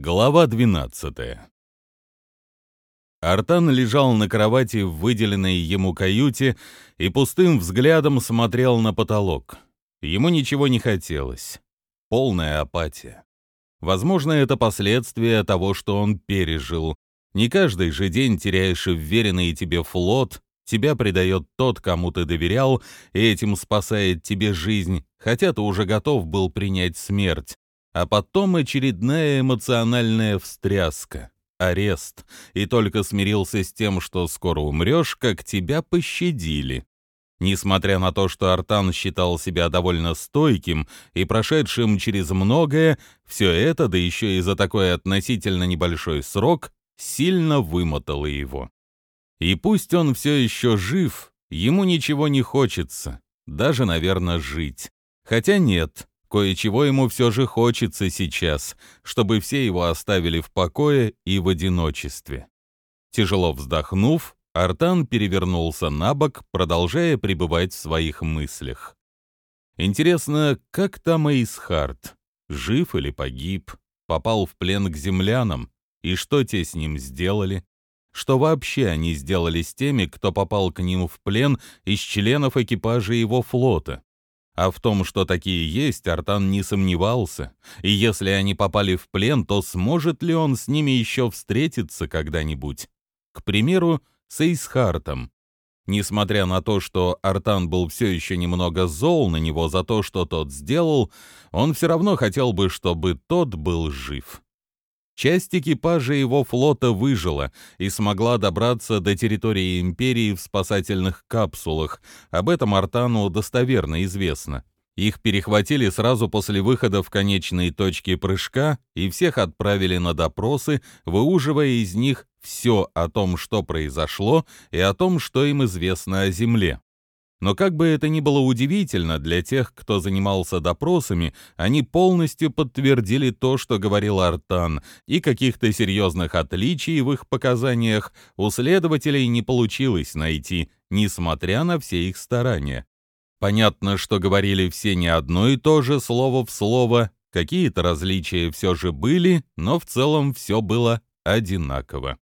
Глава 12 Артан лежал на кровати в выделенной ему каюте и пустым взглядом смотрел на потолок. Ему ничего не хотелось. Полная апатия. Возможно, это последствия того, что он пережил. Не каждый же день теряешь уверенный тебе флот, тебя предает тот, кому ты доверял, и этим спасает тебе жизнь, хотя ты уже готов был принять смерть а потом очередная эмоциональная встряска, арест, и только смирился с тем, что скоро умрешь, как тебя пощадили. Несмотря на то, что Артан считал себя довольно стойким и прошедшим через многое, все это, да еще и за такой относительно небольшой срок, сильно вымотало его. И пусть он все еще жив, ему ничего не хочется, даже, наверное, жить. Хотя нет, Кое-чего ему все же хочется сейчас, чтобы все его оставили в покое и в одиночестве. Тяжело вздохнув, Артан перевернулся на бок, продолжая пребывать в своих мыслях. Интересно, как там Эйсхард? Жив или погиб? Попал в плен к землянам? И что те с ним сделали? Что вообще они сделали с теми, кто попал к ним в плен из членов экипажа его флота? А в том, что такие есть, Артан не сомневался. И если они попали в плен, то сможет ли он с ними еще встретиться когда-нибудь? К примеру, с Эйсхартом. Несмотря на то, что Артан был все еще немного зол на него за то, что тот сделал, он все равно хотел бы, чтобы тот был жив. Часть экипажа его флота выжила и смогла добраться до территории Империи в спасательных капсулах. Об этом Артану достоверно известно. Их перехватили сразу после выхода в конечные точки прыжка и всех отправили на допросы, выуживая из них все о том, что произошло, и о том, что им известно о Земле. Но как бы это ни было удивительно для тех, кто занимался допросами, они полностью подтвердили то, что говорил Артан, и каких-то серьезных отличий в их показаниях у следователей не получилось найти, несмотря на все их старания. Понятно, что говорили все не одно и то же слово в слово, какие-то различия все же были, но в целом все было одинаково.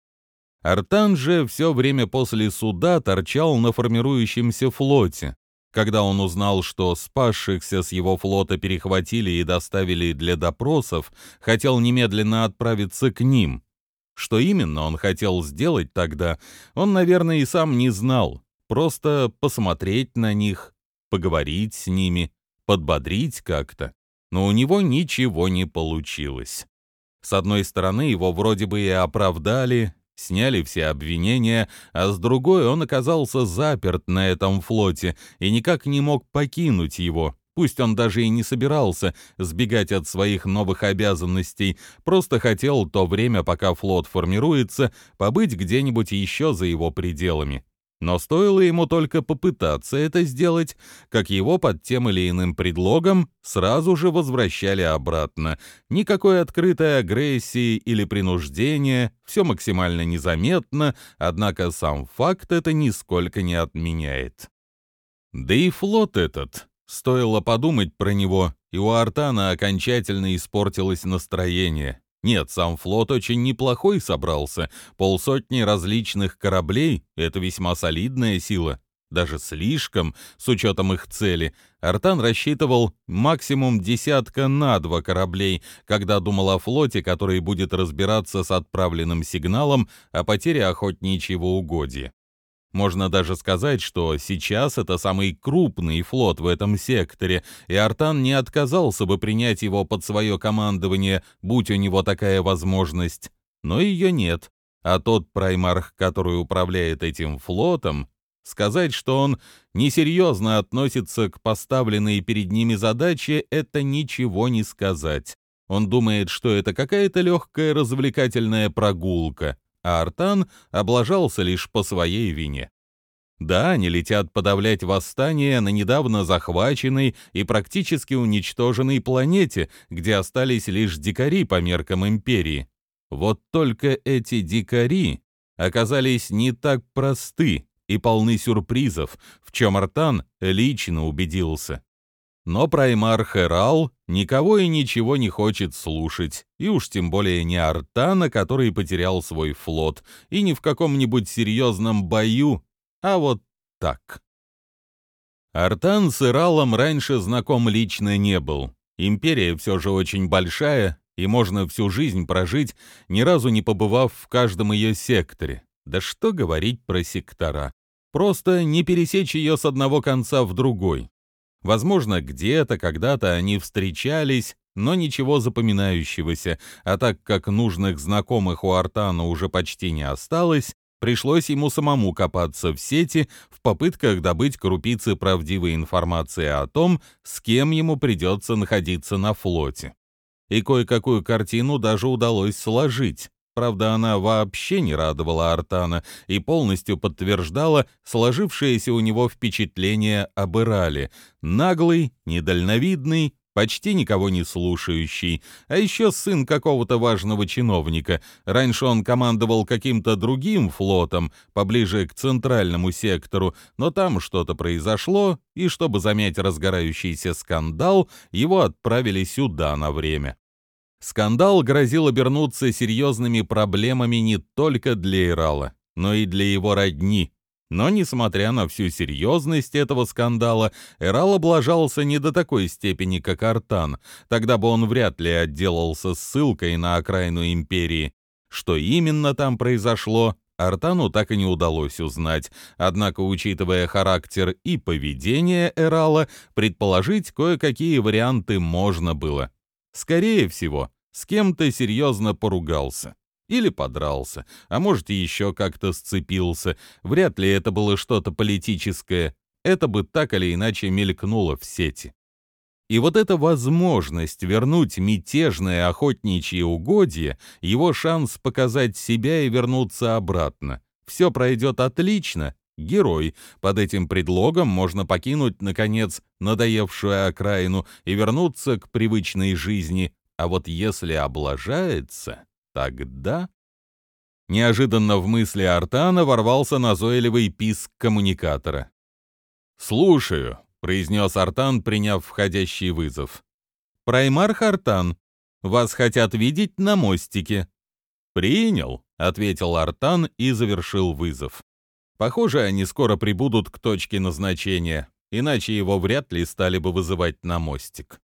Артан же все время после суда торчал на формирующемся флоте. Когда он узнал, что спасшихся с его флота перехватили и доставили для допросов, хотел немедленно отправиться к ним. Что именно он хотел сделать тогда, он, наверное, и сам не знал. Просто посмотреть на них, поговорить с ними, подбодрить как-то. Но у него ничего не получилось. С одной стороны, его вроде бы и оправдали, сняли все обвинения, а с другой он оказался заперт на этом флоте и никак не мог покинуть его. Пусть он даже и не собирался сбегать от своих новых обязанностей, просто хотел то время, пока флот формируется, побыть где-нибудь еще за его пределами. Но стоило ему только попытаться это сделать, как его под тем или иным предлогом сразу же возвращали обратно. Никакой открытой агрессии или принуждения, все максимально незаметно, однако сам факт это нисколько не отменяет. Да и флот этот, стоило подумать про него, и у Артана окончательно испортилось настроение. Нет, сам флот очень неплохой собрался. Полсотни различных кораблей — это весьма солидная сила. Даже слишком, с учетом их цели. Артан рассчитывал максимум десятка на два кораблей, когда думал о флоте, который будет разбираться с отправленным сигналом о потере охотничьего угодья. Можно даже сказать, что сейчас это самый крупный флот в этом секторе, и Артан не отказался бы принять его под свое командование, будь у него такая возможность. Но ее нет. А тот праймарх, который управляет этим флотом, сказать, что он несерьезно относится к поставленной перед ними задаче, это ничего не сказать. Он думает, что это какая-то легкая развлекательная прогулка, а Артан облажался лишь по своей вине. Да, они летят подавлять восстание на недавно захваченной и практически уничтоженной планете, где остались лишь дикари по меркам Империи. Вот только эти дикари оказались не так просты и полны сюрпризов, в чем Артан лично убедился. Но Праймар Херал никого и ничего не хочет слушать, и уж тем более не Артана, который потерял свой флот, и не в каком-нибудь серьезном бою, а вот так. Артан с Иралом раньше знаком лично не был. Империя все же очень большая, и можно всю жизнь прожить, ни разу не побывав в каждом ее секторе. Да что говорить про сектора. Просто не пересечь ее с одного конца в другой. Возможно, где-то, когда-то они встречались, но ничего запоминающегося, а так как нужных знакомых у Артана уже почти не осталось, пришлось ему самому копаться в сети в попытках добыть крупицы правдивой информации о том, с кем ему придется находиться на флоте. И кое-какую картину даже удалось сложить. Правда, она вообще не радовала Артана и полностью подтверждала сложившееся у него впечатление об Ирале. Наглый, недальновидный, почти никого не слушающий, а еще сын какого-то важного чиновника. Раньше он командовал каким-то другим флотом, поближе к центральному сектору, но там что-то произошло, и чтобы замять разгорающийся скандал, его отправили сюда на время. Скандал грозил обернуться серьезными проблемами не только для Ирала, но и для его родни. Но, несмотря на всю серьезность этого скандала, Эрал облажался не до такой степени, как Артан, тогда бы он вряд ли отделался ссылкой на окраину империи. Что именно там произошло, Артану так и не удалось узнать, однако, учитывая характер и поведение Эрала, предположить кое-какие варианты можно было. Скорее всего, с кем-то серьезно поругался. Или подрался, а может еще как-то сцепился. Вряд ли это было что-то политическое. Это бы так или иначе мелькнуло в сети. И вот эта возможность вернуть мятежное охотничье угодье, его шанс показать себя и вернуться обратно. Все пройдет отлично, герой. Под этим предлогом можно покинуть, наконец, надоевшую окраину и вернуться к привычной жизни. А вот если облажается, тогда... Неожиданно в мысли Артана ворвался назойливый писк коммуникатора. «Слушаю», — произнес Артан, приняв входящий вызов. «Праймар Хартан, вас хотят видеть на мостике». «Принял», — ответил Артан и завершил вызов. Похоже, они скоро прибудут к точке назначения, иначе его вряд ли стали бы вызывать на мостик.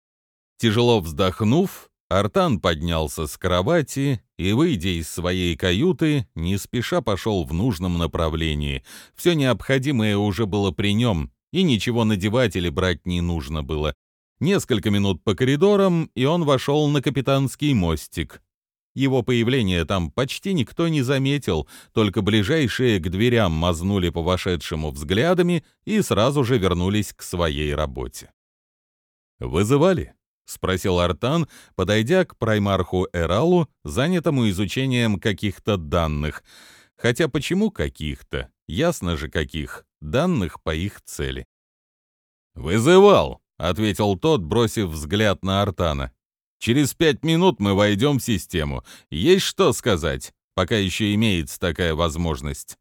Тяжело вздохнув, Артан поднялся с кровати и, выйдя из своей каюты, не спеша пошел в нужном направлении. Все необходимое уже было при нем, и ничего надевать или брать не нужно было. Несколько минут по коридорам, и он вошел на капитанский мостик. Его появление там почти никто не заметил, только ближайшие к дверям мазнули по вошедшему взглядами и сразу же вернулись к своей работе. «Вызывали?» — спросил Артан, подойдя к праймарху Эралу, занятому изучением каких-то данных. Хотя почему каких-то? Ясно же каких. Данных по их цели. «Вызывал», — ответил тот, бросив взгляд на Артана. Через пять минут мы войдем в систему. Есть что сказать, пока еще имеется такая возможность?»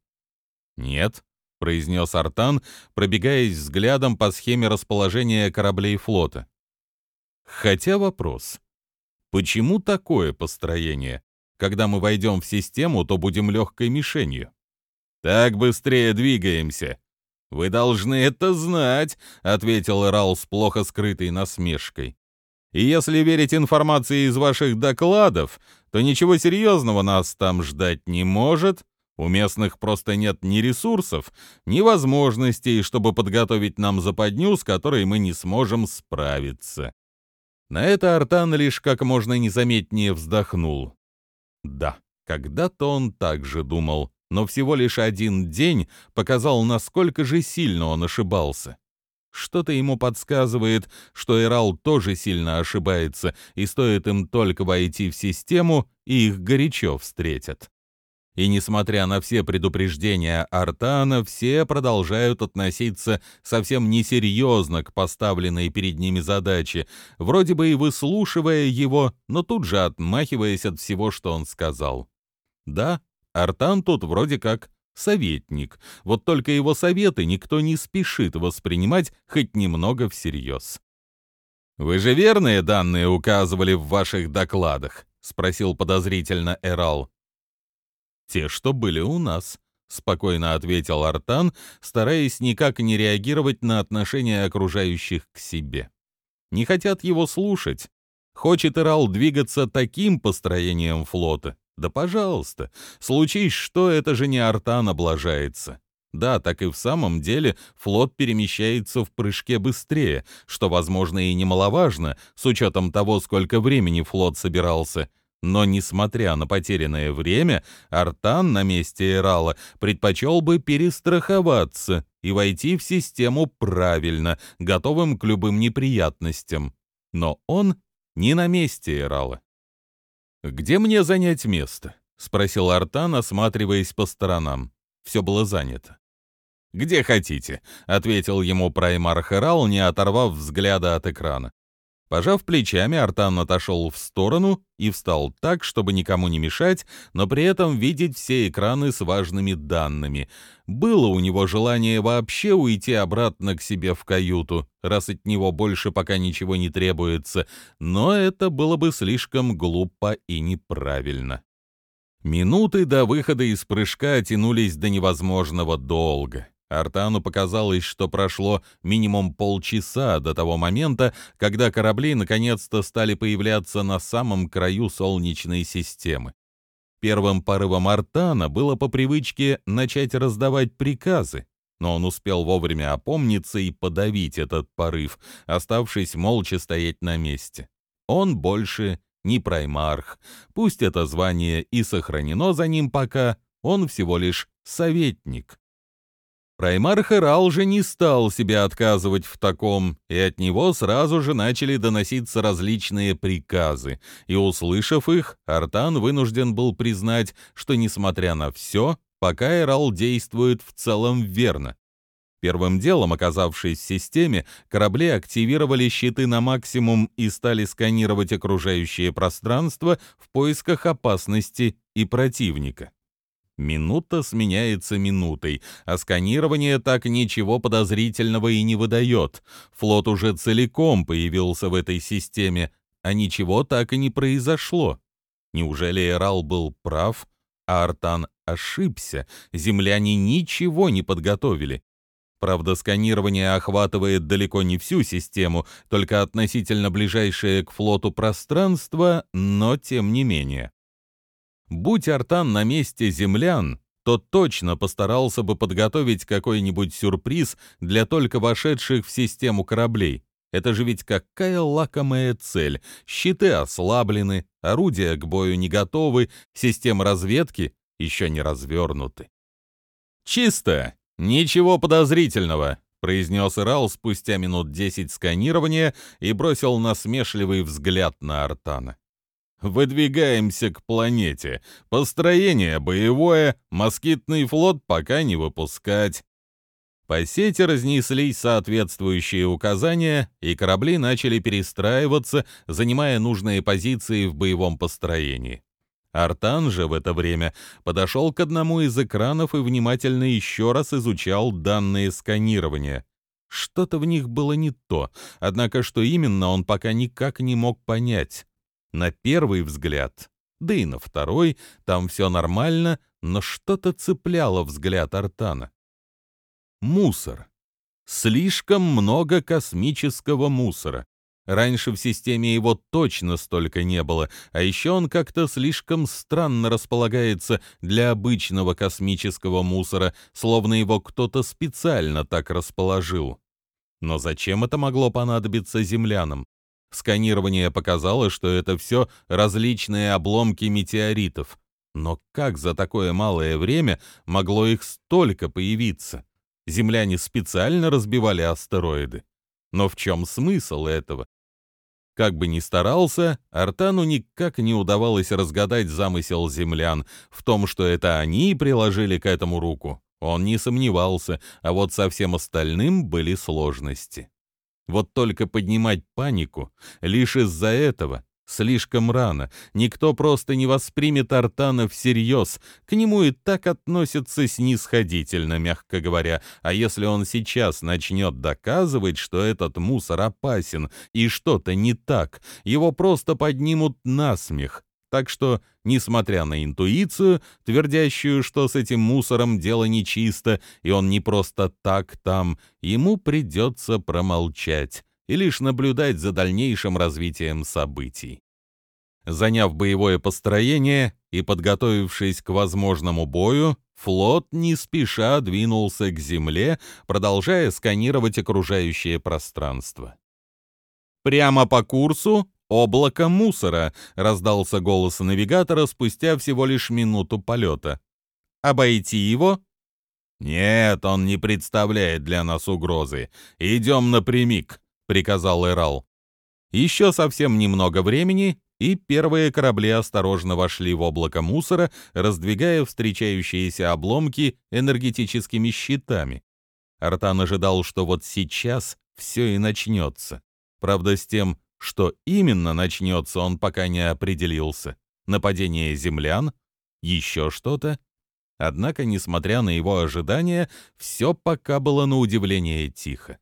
«Нет», — произнес Артан, пробегаясь взглядом по схеме расположения кораблей флота. Хотя вопрос. Почему такое построение? Когда мы войдем в систему, то будем легкой мишенью. Так быстрее двигаемся. Вы должны это знать, ответил Рал с плохо скрытой насмешкой. И если верить информации из ваших докладов, то ничего серьезного нас там ждать не может. У местных просто нет ни ресурсов, ни возможностей, чтобы подготовить нам западню, с которой мы не сможем справиться. На это Артан лишь как можно незаметнее вздохнул. Да, когда-то он так же думал, но всего лишь один день показал, насколько же сильно он ошибался. Что-то ему подсказывает, что Эрал тоже сильно ошибается, и стоит им только войти в систему, и их горячо встретят. И несмотря на все предупреждения Артана, все продолжают относиться совсем несерьезно к поставленной перед ними задаче, вроде бы и выслушивая его, но тут же отмахиваясь от всего, что он сказал. Да, Артан тут вроде как советник, вот только его советы никто не спешит воспринимать хоть немного всерьез. «Вы же верные данные указывали в ваших докладах?» — спросил подозрительно Эрал. «Те, что были у нас», — спокойно ответил Артан, стараясь никак не реагировать на отношение окружающих к себе. Не хотят его слушать. Хочет Ирал двигаться таким построением флота? Да пожалуйста. Случись что, это же не Артан облажается. Да, так и в самом деле флот перемещается в прыжке быстрее, что, возможно, и немаловажно, с учетом того, сколько времени флот собирался. Но, несмотря на потерянное время, Артан на месте Эрала предпочел бы перестраховаться и войти в систему правильно, готовым к любым неприятностям. Но он не на месте Эрала. «Где мне занять место?» — спросил Артан, осматриваясь по сторонам. Все было занято. «Где хотите», — ответил ему Праймар Херал, не оторвав взгляда от экрана. Пожав плечами, Артан отошел в сторону и встал так, чтобы никому не мешать, но при этом видеть все экраны с важными данными. Было у него желание вообще уйти обратно к себе в каюту, раз от него больше пока ничего не требуется, но это было бы слишком глупо и неправильно. Минуты до выхода из прыжка тянулись до невозможного долго. Артану показалось, что прошло минимум полчаса до того момента, когда корабли наконец-то стали появляться на самом краю Солнечной системы. Первым порывом Артана было по привычке начать раздавать приказы, но он успел вовремя опомниться и подавить этот порыв, оставшись молча стоять на месте. Он больше не праймарх. Пусть это звание и сохранено за ним пока, он всего лишь советник. Праймар Херал же не стал себя отказывать в таком, и от него сразу же начали доноситься различные приказы, и, услышав их, Артан вынужден был признать, что, несмотря на все, пока Эрал действует в целом верно. Первым делом, оказавшись в системе, корабли активировали щиты на максимум и стали сканировать окружающее пространство в поисках опасности и противника. Минута сменяется минутой, а сканирование так ничего подозрительного и не выдает. Флот уже целиком появился в этой системе, а ничего так и не произошло. Неужели Эрал был прав, а Артан ошибся? Земляне ничего не подготовили. Правда, сканирование охватывает далеко не всю систему, только относительно ближайшее к флоту пространство, но тем не менее. Будь Артан на месте землян, то точно постарался бы подготовить какой-нибудь сюрприз для только вошедших в систему кораблей. Это же ведь какая лакомая цель. Щиты ослаблены, орудия к бою не готовы, системы разведки еще не развернуты. «Чисто! Ничего подозрительного!» — произнес Ирал спустя минут десять сканирования и бросил насмешливый взгляд на Артана. Выдвигаемся к планете. Построение боевое, москитный флот пока не выпускать. По сети разнеслись соответствующие указания, и корабли начали перестраиваться, занимая нужные позиции в боевом построении. Артан же в это время подошел к одному из экранов и внимательно еще раз изучал данные сканирования. Что-то в них было не то, однако что именно он пока никак не мог понять. На первый взгляд, да и на второй, там все нормально, но что-то цепляло взгляд Артана. Мусор. Слишком много космического мусора. Раньше в системе его точно столько не было, а еще он как-то слишком странно располагается для обычного космического мусора, словно его кто-то специально так расположил. Но зачем это могло понадобиться землянам? Сканирование показало, что это все различные обломки метеоритов. Но как за такое малое время могло их столько появиться? Земляне специально разбивали астероиды. Но в чем смысл этого? Как бы ни старался, Артану никак не удавалось разгадать замысел землян. В том, что это они приложили к этому руку, он не сомневался, а вот со всем остальным были сложности. Вот только поднимать панику лишь из-за этого слишком рано. Никто просто не воспримет Артана всерьез. К нему и так относятся снисходительно, мягко говоря. А если он сейчас начнет доказывать, что этот мусор опасен и что-то не так, его просто поднимут на смех. Так что, несмотря на интуицию, твердящую, что с этим мусором дело нечисто, и он не просто так там, ему придется промолчать и лишь наблюдать за дальнейшим развитием событий. Заняв боевое построение и подготовившись к возможному бою, флот не спеша двинулся к земле, продолжая сканировать окружающее пространство. Прямо по курсу облако мусора, раздался голос навигатора спустя всего лишь минуту полета. Обойти его? Нет, он не представляет для нас угрозы. Идем напрямик, приказал Эрал. Еще совсем немного времени, и первые корабли осторожно вошли в облако мусора, раздвигая встречающиеся обломки энергетическими щитами. Артан ожидал, что вот сейчас все и начнется. Правда, с тем, что именно начнется, он пока не определился. Нападение землян? Еще что-то? Однако, несмотря на его ожидания, все пока было на удивление тихо.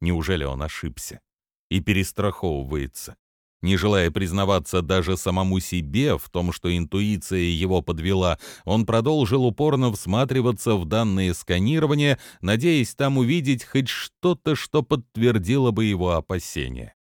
Неужели он ошибся? И перестраховывается. Не желая признаваться даже самому себе в том, что интуиция его подвела, он продолжил упорно всматриваться в данные сканирования, надеясь там увидеть хоть что-то, что подтвердило бы его опасения.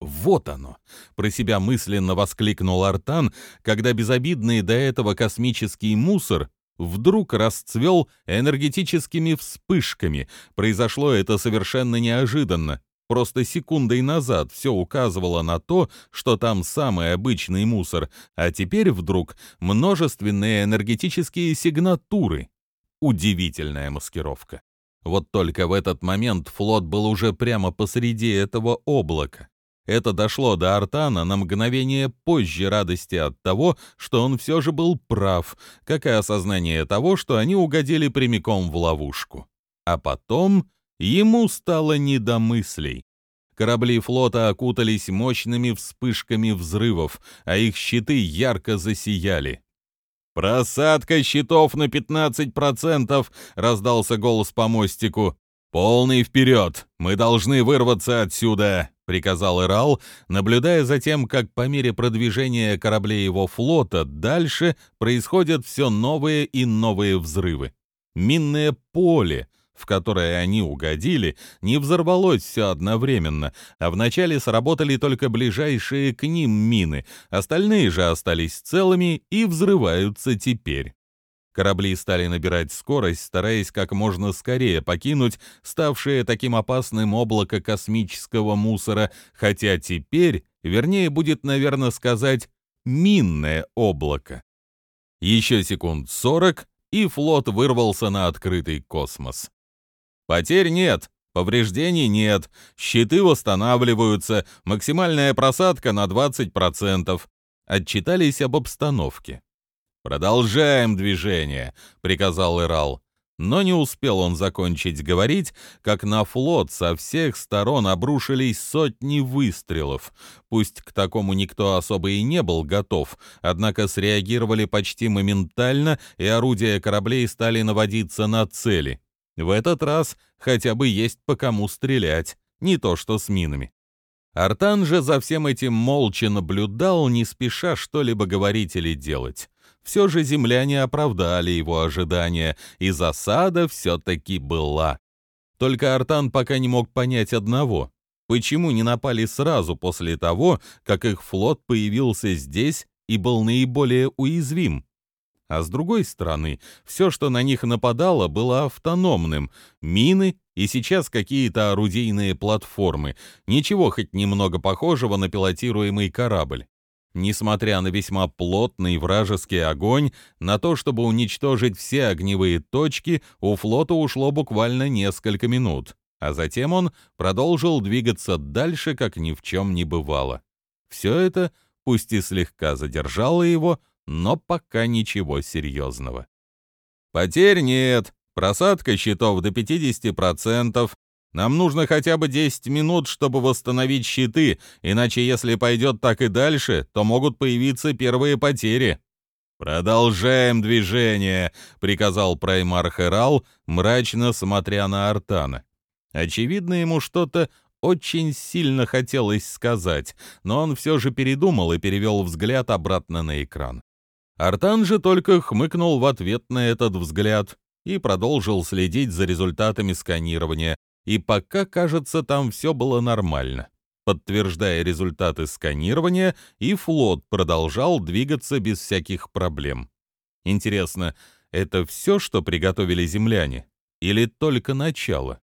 «Вот оно!» — про себя мысленно воскликнул Артан, когда безобидный до этого космический мусор вдруг расцвел энергетическими вспышками. Произошло это совершенно неожиданно. Просто секундой назад все указывало на то, что там самый обычный мусор, а теперь вдруг множественные энергетические сигнатуры. Удивительная маскировка. Вот только в этот момент флот был уже прямо посреди этого облака. Это дошло до Артана на мгновение позже радости от того, что он все же был прав, как и осознание того, что они угодили прямиком в ловушку. А потом ему стало не до мыслей. Корабли флота окутались мощными вспышками взрывов, а их щиты ярко засияли. «Просадка щитов на 15%!» — раздался голос по мостику. «Полный вперед! Мы должны вырваться отсюда!» приказал Ирал, наблюдая за тем, как по мере продвижения кораблей его флота дальше происходят все новые и новые взрывы. Минное поле, в которое они угодили, не взорвалось все одновременно, а вначале сработали только ближайшие к ним мины, остальные же остались целыми и взрываются теперь. Корабли стали набирать скорость, стараясь как можно скорее покинуть ставшее таким опасным облако космического мусора, хотя теперь, вернее будет, наверное, сказать, минное облако. Еще секунд сорок, и флот вырвался на открытый космос. Потерь нет, повреждений нет, щиты восстанавливаются, максимальная просадка на 20%. Отчитались об обстановке. «Продолжаем движение», — приказал Ирал. Но не успел он закончить говорить, как на флот со всех сторон обрушились сотни выстрелов. Пусть к такому никто особо и не был готов, однако среагировали почти моментально, и орудия кораблей стали наводиться на цели. В этот раз хотя бы есть по кому стрелять, не то что с минами. Артан же за всем этим молча наблюдал, не спеша что-либо говорить или делать. Все же земляне оправдали его ожидания, и засада все-таки была. Только Артан пока не мог понять одного. Почему не напали сразу после того, как их флот появился здесь и был наиболее уязвим? А с другой стороны, все, что на них нападало, было автономным. Мины и сейчас какие-то орудийные платформы. Ничего хоть немного похожего на пилотируемый корабль. Несмотря на весьма плотный вражеский огонь, на то, чтобы уничтожить все огневые точки, у флота ушло буквально несколько минут, а затем он продолжил двигаться дальше, как ни в чем не бывало. Все это, пусть и слегка задержало его, но пока ничего серьезного. Потерь нет, просадка щитов до 50%, Нам нужно хотя бы 10 минут, чтобы восстановить щиты, иначе если пойдет так и дальше, то могут появиться первые потери». «Продолжаем движение», — приказал Праймар Херал, мрачно смотря на Артана. Очевидно, ему что-то очень сильно хотелось сказать, но он все же передумал и перевел взгляд обратно на экран. Артан же только хмыкнул в ответ на этот взгляд и продолжил следить за результатами сканирования, и пока, кажется, там все было нормально. Подтверждая результаты сканирования, и флот продолжал двигаться без всяких проблем. Интересно, это все, что приготовили земляне? Или только начало?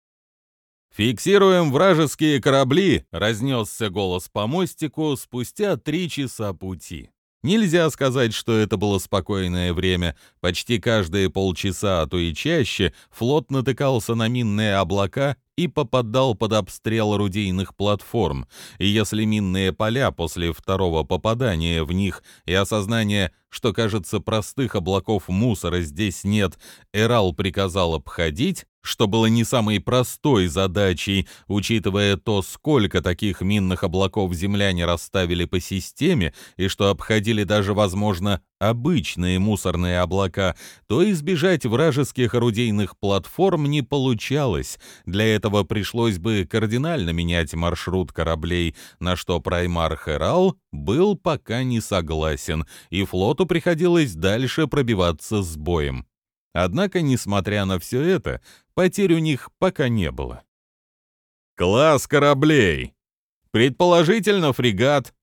«Фиксируем вражеские корабли!» — разнесся голос по мостику спустя три часа пути. Нельзя сказать, что это было спокойное время. Почти каждые полчаса, а то и чаще, флот натыкался на минные облака и попадал под обстрел орудийных платформ, и если минные поля после второго попадания в них и осознания, что, кажется, простых облаков мусора здесь нет, Эрал приказал обходить, что было не самой простой задачей, учитывая то, сколько таких минных облаков земляне расставили по системе, и что обходили даже, возможно, обычные мусорные облака, то избежать вражеских орудийных платформ не получалось. Для этого пришлось бы кардинально менять маршрут кораблей, на что Праймар Херал был пока не согласен, и флоту приходилось дальше пробиваться с боем. Однако, несмотря на все это, потерь у них пока не было. Класс кораблей. Предположительно, фрегат.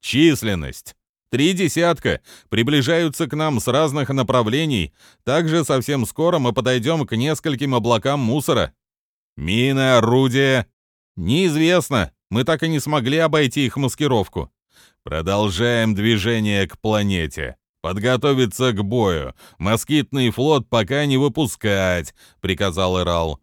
Численность. Три десятка приближаются к нам с разных направлений. Также совсем скоро мы подойдем к нескольким облакам мусора. Мины, орудия. Неизвестно. Мы так и не смогли обойти их маскировку. Продолжаем движение к планете. «Подготовиться к бою. Москитный флот пока не выпускать», — приказал Ирал.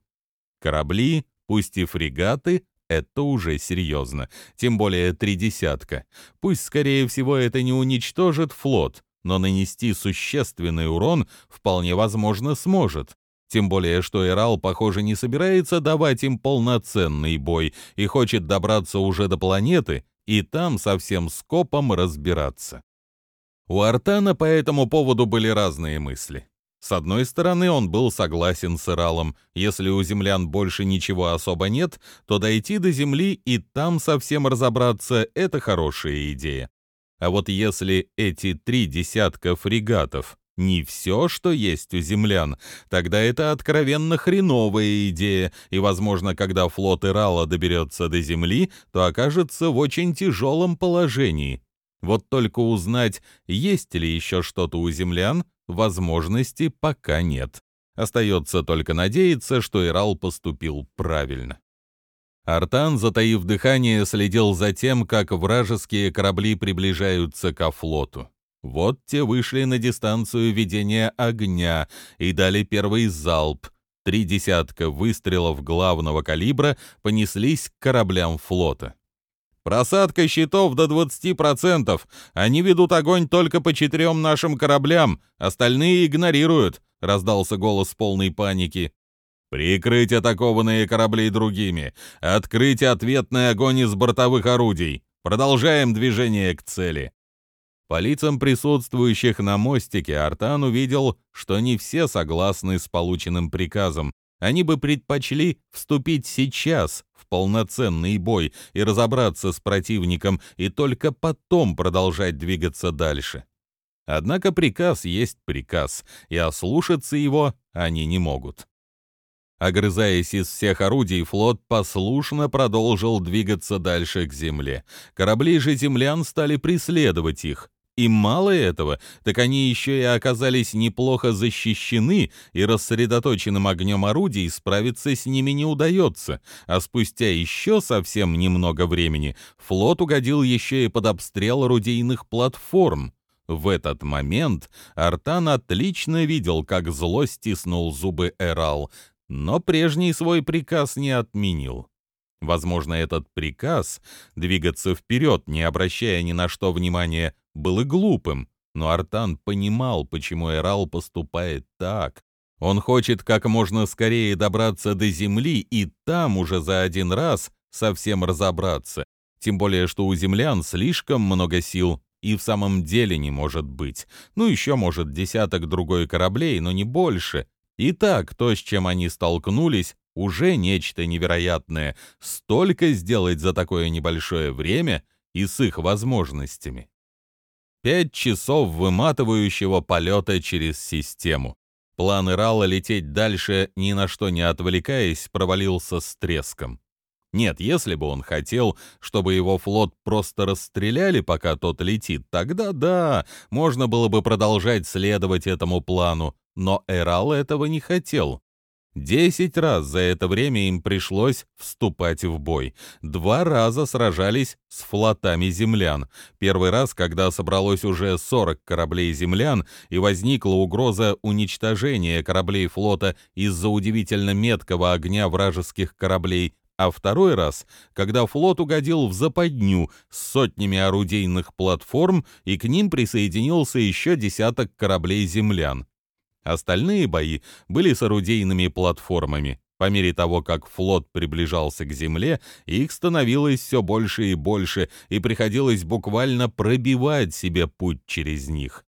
Корабли, пусть и фрегаты, это уже серьезно. Тем более три десятка. Пусть, скорее всего, это не уничтожит флот, но нанести существенный урон вполне возможно сможет. Тем более, что Ирал, похоже, не собирается давать им полноценный бой и хочет добраться уже до планеты и там со всем скопом разбираться. У Артана по этому поводу были разные мысли. С одной стороны, он был согласен с Иралом. Если у землян больше ничего особо нет, то дойти до земли и там совсем разобраться — это хорошая идея. А вот если эти три десятка фрегатов не все, что есть у землян, тогда это откровенно хреновая идея, и, возможно, когда флот Ирала доберется до земли, то окажется в очень тяжелом положении. Вот только узнать, есть ли еще что-то у землян, возможности пока нет. Остается только надеяться, что Ирал поступил правильно. Артан, затаив дыхание, следил за тем, как вражеские корабли приближаются ко флоту. Вот те вышли на дистанцию ведения огня и дали первый залп. Три десятка выстрелов главного калибра понеслись к кораблям флота. Просадка щитов до 20%. Они ведут огонь только по четырем нашим кораблям, остальные игнорируют», — раздался голос полной паники. «Прикрыть атакованные корабли другими. Открыть ответный огонь из бортовых орудий. Продолжаем движение к цели». По лицам присутствующих на мостике Артан увидел, что не все согласны с полученным приказом, они бы предпочли вступить сейчас в полноценный бой и разобраться с противником, и только потом продолжать двигаться дальше. Однако приказ есть приказ, и ослушаться его они не могут. Огрызаясь из всех орудий, флот послушно продолжил двигаться дальше к земле. Корабли же землян стали преследовать их. И мало этого, так они еще и оказались неплохо защищены, и рассредоточенным огнем орудий справиться с ними не удается, а спустя еще совсем немного времени флот угодил еще и под обстрел орудийных платформ. В этот момент Артан отлично видел, как зло стиснул зубы Эрал, но прежний свой приказ не отменил. Возможно, этот приказ двигаться вперед, не обращая ни на что внимания, был и глупым, но Артан понимал, почему Эрал поступает так. Он хочет как можно скорее добраться до Земли и там уже за один раз совсем разобраться. Тем более, что у землян слишком много сил и в самом деле не может быть. Ну, еще, может, десяток другой кораблей, но не больше. И так, то, с чем они столкнулись, уже нечто невероятное. Столько сделать за такое небольшое время и с их возможностями. Пять часов выматывающего полета через систему. План Ирала лететь дальше, ни на что не отвлекаясь, провалился с треском. Нет, если бы он хотел, чтобы его флот просто расстреляли, пока тот летит, тогда да, можно было бы продолжать следовать этому плану, но Эрал этого не хотел. Десять раз за это время им пришлось вступать в бой. Два раза сражались с флотами землян. Первый раз, когда собралось уже 40 кораблей землян, и возникла угроза уничтожения кораблей флота из-за удивительно меткого огня вражеских кораблей, а второй раз, когда флот угодил в западню с сотнями орудийных платформ, и к ним присоединился еще десяток кораблей землян. Остальные бои были с орудийными платформами. По мере того, как флот приближался к земле, их становилось все больше и больше, и приходилось буквально пробивать себе путь через них.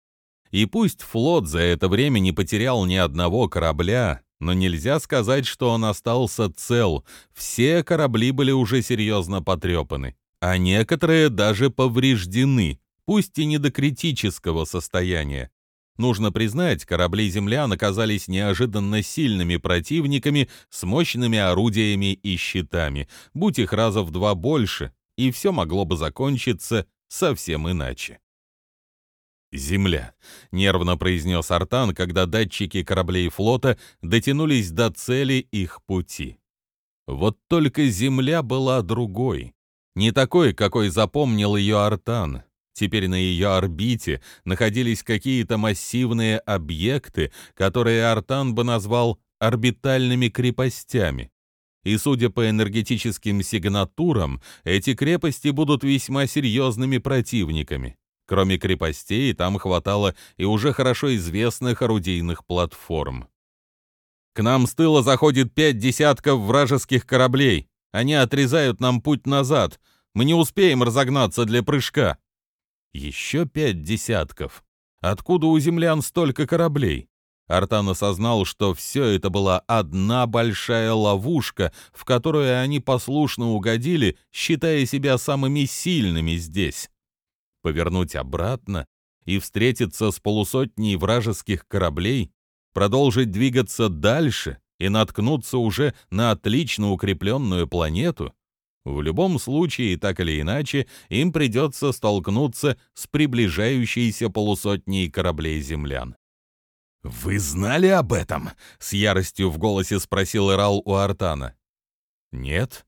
И пусть флот за это время не потерял ни одного корабля, но нельзя сказать, что он остался цел. Все корабли были уже серьезно потрепаны, а некоторые даже повреждены, пусть и не до критического состояния. Нужно признать, корабли землян оказались неожиданно сильными противниками с мощными орудиями и щитами, будь их раза в два больше, и все могло бы закончиться совсем иначе. «Земля», — нервно произнес Артан, когда датчики кораблей флота дотянулись до цели их пути. Вот только Земля была другой. Не такой, какой запомнил ее Артан. Теперь на ее орбите находились какие-то массивные объекты, которые Артан бы назвал орбитальными крепостями. И судя по энергетическим сигнатурам, эти крепости будут весьма серьезными противниками. Кроме крепостей, там хватало и уже хорошо известных орудийных платформ. «К нам с тыла заходит пять десятков вражеских кораблей. Они отрезают нам путь назад. Мы не успеем разогнаться для прыжка». «Еще пять десятков. Откуда у землян столько кораблей?» Артан осознал, что все это была одна большая ловушка, в которую они послушно угодили, считая себя самыми сильными здесь повернуть обратно и встретиться с полусотней вражеских кораблей, продолжить двигаться дальше и наткнуться уже на отлично укрепленную планету, в любом случае, так или иначе, им придется столкнуться с приближающейся полусотней кораблей землян. «Вы знали об этом?» — с яростью в голосе спросил Ирал у Артана. «Нет»,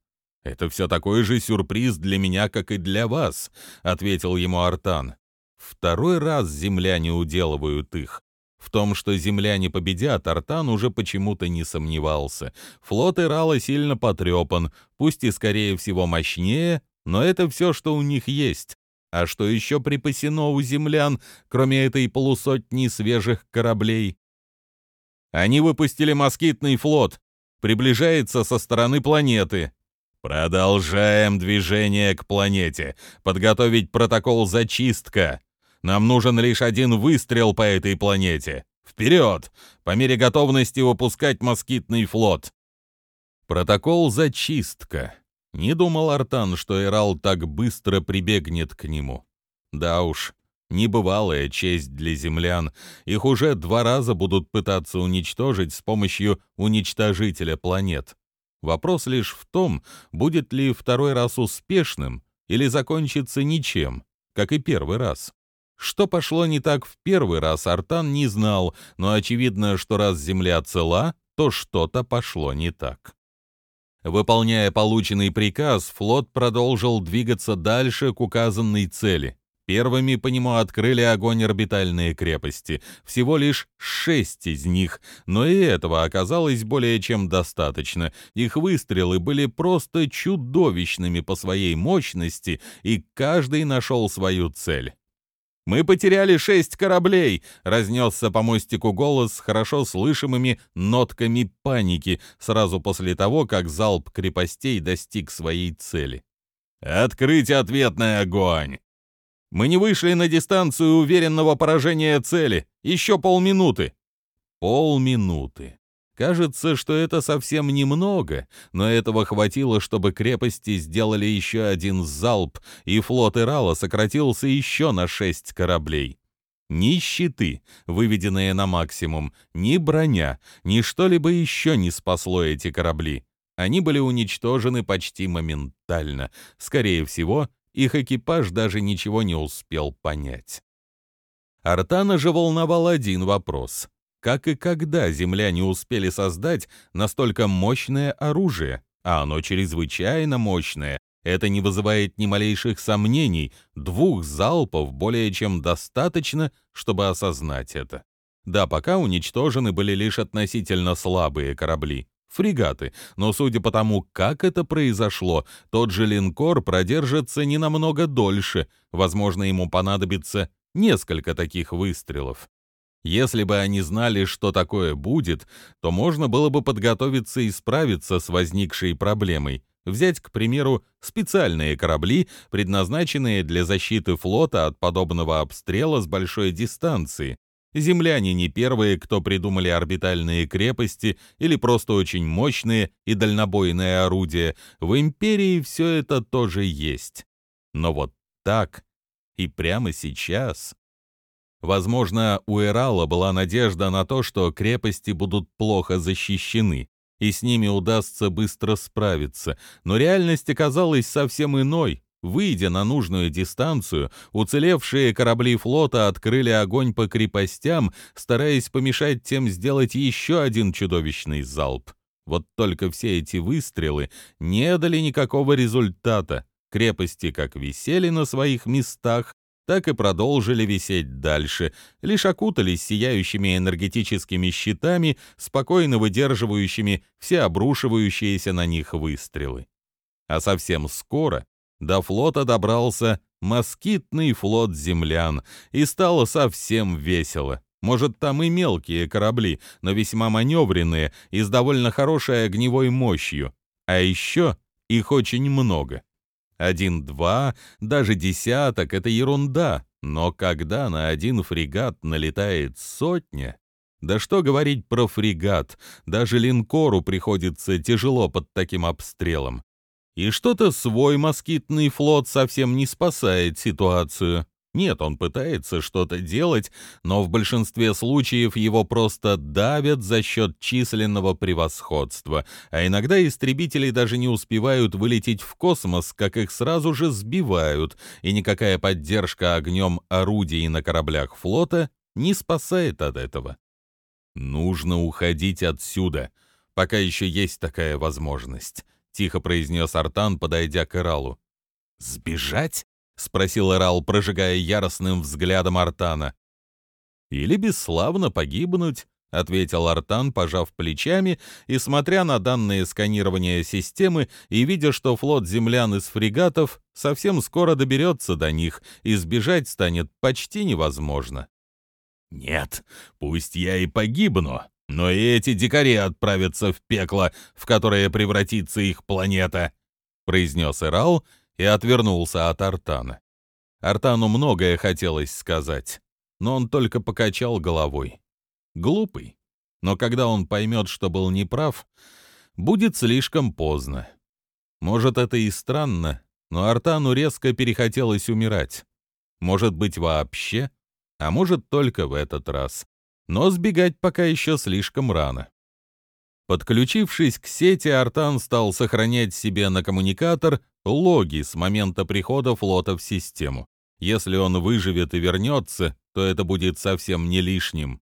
«Это все такой же сюрприз для меня, как и для вас», — ответил ему Артан. «Второй раз земляне уделывают их. В том, что земляне победят, Артан уже почему-то не сомневался. Флот Ирала сильно потрепан, пусть и, скорее всего, мощнее, но это все, что у них есть. А что еще припасено у землян, кроме этой полусотни свежих кораблей? Они выпустили москитный флот, приближается со стороны планеты. Продолжаем движение к планете. Подготовить протокол зачистка. Нам нужен лишь один выстрел по этой планете. Вперед! По мере готовности выпускать москитный флот. Протокол зачистка. Не думал Артан, что Эрал так быстро прибегнет к нему. Да уж, небывалая честь для землян. Их уже два раза будут пытаться уничтожить с помощью уничтожителя планет. Вопрос лишь в том, будет ли второй раз успешным или закончится ничем, как и первый раз. Что пошло не так в первый раз, Артан не знал, но очевидно, что раз Земля цела, то что-то пошло не так. Выполняя полученный приказ, флот продолжил двигаться дальше к указанной цели. Первыми по нему открыли огонь орбитальные крепости, всего лишь шесть из них, но и этого оказалось более чем достаточно. Их выстрелы были просто чудовищными по своей мощности, и каждый нашел свою цель. Мы потеряли шесть кораблей!» — разнесся по мостику голос с хорошо слышимыми нотками паники сразу после того, как залп крепостей достиг своей цели. «Открыть ответный огонь!» «Мы не вышли на дистанцию уверенного поражения цели. Еще полминуты!» «Полминуты!» Кажется, что это совсем немного, но этого хватило, чтобы крепости сделали еще один залп, и флот Ирала сократился еще на шесть кораблей. Ни щиты, выведенные на максимум, ни броня, ни что-либо еще не спасло эти корабли. Они были уничтожены почти моментально. Скорее всего, их экипаж даже ничего не успел понять. Артана же волновал один вопрос как и когда земляне успели создать настолько мощное оружие, а оно чрезвычайно мощное. Это не вызывает ни малейших сомнений, двух залпов более чем достаточно, чтобы осознать это. Да, пока уничтожены были лишь относительно слабые корабли, фрегаты, но судя по тому, как это произошло, тот же линкор продержится не намного дольше, возможно, ему понадобится несколько таких выстрелов. Если бы они знали, что такое будет, то можно было бы подготовиться и справиться с возникшей проблемой. Взять, к примеру, специальные корабли, предназначенные для защиты флота от подобного обстрела с большой дистанции. Земляне не первые, кто придумали орбитальные крепости или просто очень мощные и дальнобойные орудия. В империи все это тоже есть. Но вот так и прямо сейчас Возможно, у Эрала была надежда на то, что крепости будут плохо защищены, и с ними удастся быстро справиться, но реальность оказалась совсем иной. Выйдя на нужную дистанцию, уцелевшие корабли флота открыли огонь по крепостям, стараясь помешать тем сделать еще один чудовищный залп. Вот только все эти выстрелы не дали никакого результата. Крепости как висели на своих местах, так и продолжили висеть дальше, лишь окутались сияющими энергетическими щитами, спокойно выдерживающими все обрушивающиеся на них выстрелы. А совсем скоро до флота добрался москитный флот землян, и стало совсем весело. Может, там и мелкие корабли, но весьма маневренные и с довольно хорошей огневой мощью. А еще их очень много. Один-два, даже десяток — это ерунда, но когда на один фрегат налетает сотня... Да что говорить про фрегат, даже линкору приходится тяжело под таким обстрелом. И что-то свой москитный флот совсем не спасает ситуацию. Нет, он пытается что-то делать, но в большинстве случаев его просто давят за счет численного превосходства, а иногда истребители даже не успевают вылететь в космос, как их сразу же сбивают, и никакая поддержка огнем орудий на кораблях флота не спасает от этого. «Нужно уходить отсюда, пока еще есть такая возможность», — тихо произнес Артан, подойдя к Иралу. «Сбежать?» — спросил Эрал, прожигая яростным взглядом Артана. «Или бесславно погибнуть», — ответил Артан, пожав плечами и смотря на данные сканирования системы и видя, что флот землян из фрегатов совсем скоро доберется до них, и сбежать станет почти невозможно. «Нет, пусть я и погибну, но и эти дикари отправятся в пекло, в которое превратится их планета», — произнес Эрал, — и отвернулся от Артана. Артану многое хотелось сказать, но он только покачал головой. Глупый. Но когда он поймет, что был неправ, будет слишком поздно. Может, это и странно, но Артану резко перехотелось умирать. Может быть, вообще, а может, только в этот раз. Но сбегать пока еще слишком рано. Подключившись к сети, Артан стал сохранять себе на коммуникатор логи с момента прихода флота в систему. Если он выживет и вернется, то это будет совсем не лишним.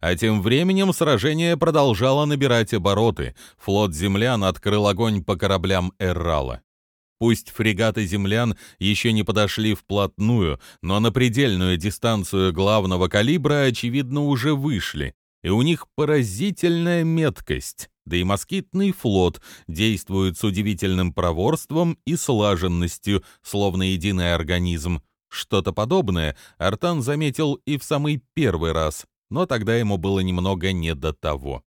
А тем временем сражение продолжало набирать обороты. Флот землян открыл огонь по кораблям Эррала. Пусть фрегаты землян еще не подошли вплотную, но на предельную дистанцию главного калибра, очевидно, уже вышли, и у них поразительная меткость да и москитный флот действует с удивительным проворством и слаженностью, словно единый организм. Что-то подобное Артан заметил и в самый первый раз, но тогда ему было немного не до того.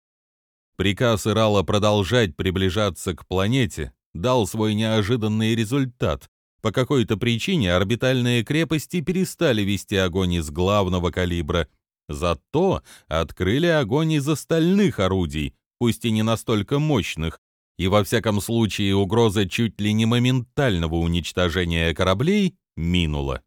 Приказ Ирала продолжать приближаться к планете дал свой неожиданный результат. По какой-то причине орбитальные крепости перестали вести огонь из главного калибра, зато открыли огонь из остальных орудий, пусть и не настолько мощных, и во всяком случае угроза чуть ли не моментального уничтожения кораблей минула.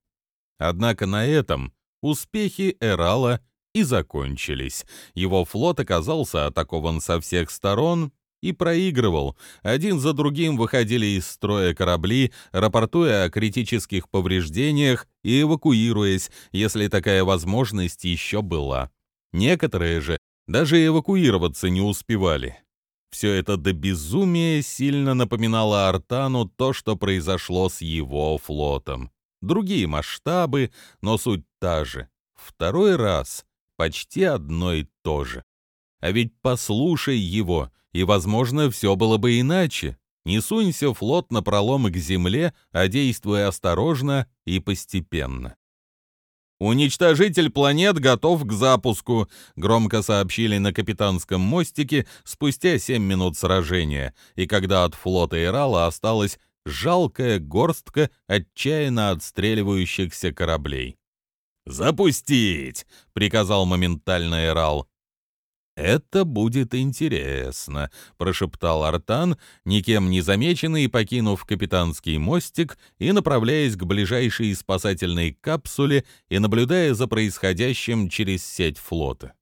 Однако на этом успехи Эрала и закончились. Его флот оказался атакован со всех сторон и проигрывал. Один за другим выходили из строя корабли, рапортуя о критических повреждениях и эвакуируясь, если такая возможность еще была. Некоторые же даже эвакуироваться не успевали. Все это до безумия сильно напоминало Артану то, что произошло с его флотом. Другие масштабы, но суть та же. Второй раз почти одно и то же. А ведь послушай его, и, возможно, все было бы иначе. Не сунься флот на пролом к земле, а действуй осторожно и постепенно. «Уничтожитель планет готов к запуску», — громко сообщили на капитанском мостике спустя семь минут сражения, и когда от флота Ирала осталась жалкая горстка отчаянно отстреливающихся кораблей. «Запустить!» — приказал моментально Ирал. «Это будет интересно», — прошептал Артан, никем не замеченный, покинув капитанский мостик и направляясь к ближайшей спасательной капсуле и наблюдая за происходящим через сеть флота.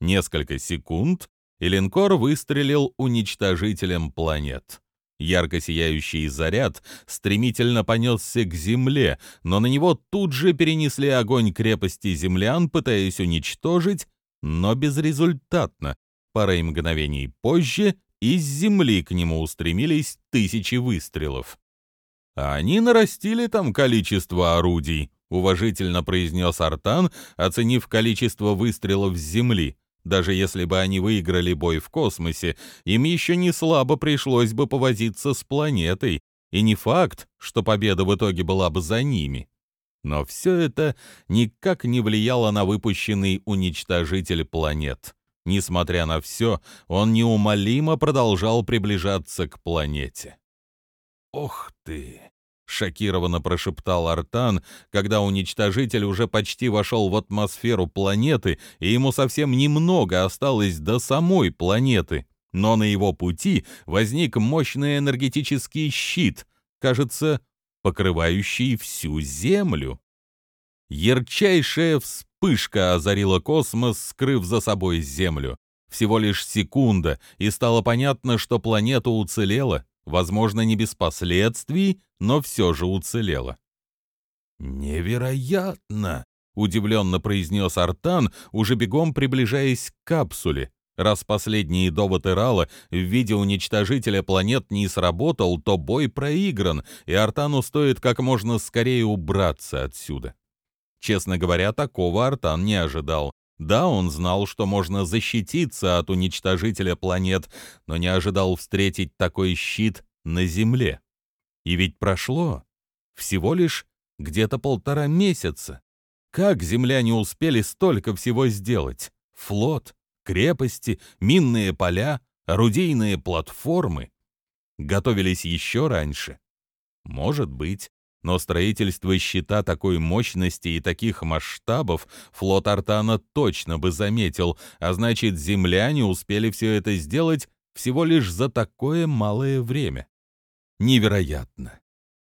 Несколько секунд, и линкор выстрелил уничтожителем планет. Ярко сияющий заряд стремительно понесся к земле, но на него тут же перенесли огонь крепости землян, пытаясь уничтожить, но безрезультатно. Парой мгновений позже из земли к нему устремились тысячи выстрелов. «А они нарастили там количество орудий», — уважительно произнес Артан, оценив количество выстрелов с земли. Даже если бы они выиграли бой в космосе, им еще не слабо пришлось бы повозиться с планетой, и не факт, что победа в итоге была бы за ними. Но все это никак не влияло на выпущенный уничтожитель планет. Несмотря на все, он неумолимо продолжал приближаться к планете. «Ох ты!» — шокированно прошептал Артан, когда уничтожитель уже почти вошел в атмосферу планеты, и ему совсем немного осталось до самой планеты. Но на его пути возник мощный энергетический щит, кажется, покрывающий всю Землю. Ярчайшая вспышка озарила космос, скрыв за собой Землю. Всего лишь секунда, и стало понятно, что планета уцелела, возможно, не без последствий, но все же уцелела. «Невероятно!» — удивленно произнес Артан, уже бегом приближаясь к капсуле. Раз последний довод Ирала в виде уничтожителя планет не сработал, то бой проигран, и Артану стоит как можно скорее убраться отсюда. Честно говоря, такого Артан не ожидал. Да, он знал, что можно защититься от уничтожителя планет, но не ожидал встретить такой щит на Земле. И ведь прошло всего лишь где-то полтора месяца. Как земляне успели столько всего сделать? Флот, крепости, минные поля, орудийные платформы. Готовились еще раньше? Может быть, но строительство щита такой мощности и таких масштабов флот Артана точно бы заметил, а значит, земляне успели все это сделать всего лишь за такое малое время. Невероятно.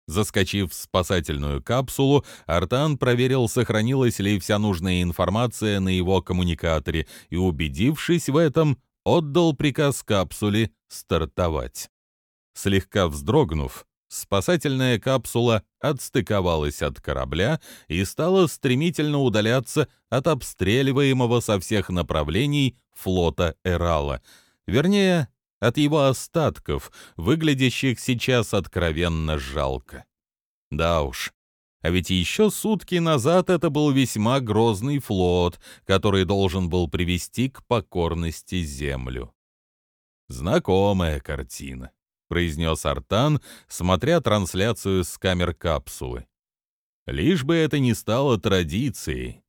Заскочив в спасательную капсулу, Артан проверил, сохранилась ли вся нужная информация на его коммуникаторе и, убедившись в этом, отдал приказ капсуле стартовать. Слегка вздрогнув, спасательная капсула отстыковалась от корабля и стала стремительно удаляться от обстреливаемого со всех направлений флота Эрала. Вернее, от его остатков, выглядящих сейчас откровенно жалко. Да уж, а ведь еще сутки назад это был весьма грозный флот, который должен был привести к покорности землю. Знакомая картина, произнес Артан, смотря трансляцию с камер капсулы. Лишь бы это не стало традицией.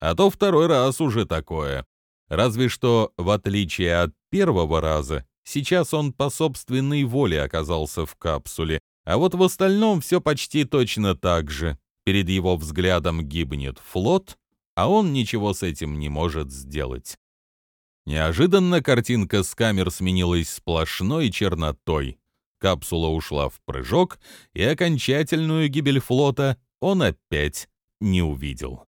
А то второй раз уже такое. Разве что, в отличие от первого раза, сейчас он по собственной воле оказался в капсуле, а вот в остальном все почти точно так же. Перед его взглядом гибнет флот, а он ничего с этим не может сделать. Неожиданно картинка с камер сменилась сплошной чернотой. Капсула ушла в прыжок, и окончательную гибель флота он опять не увидел.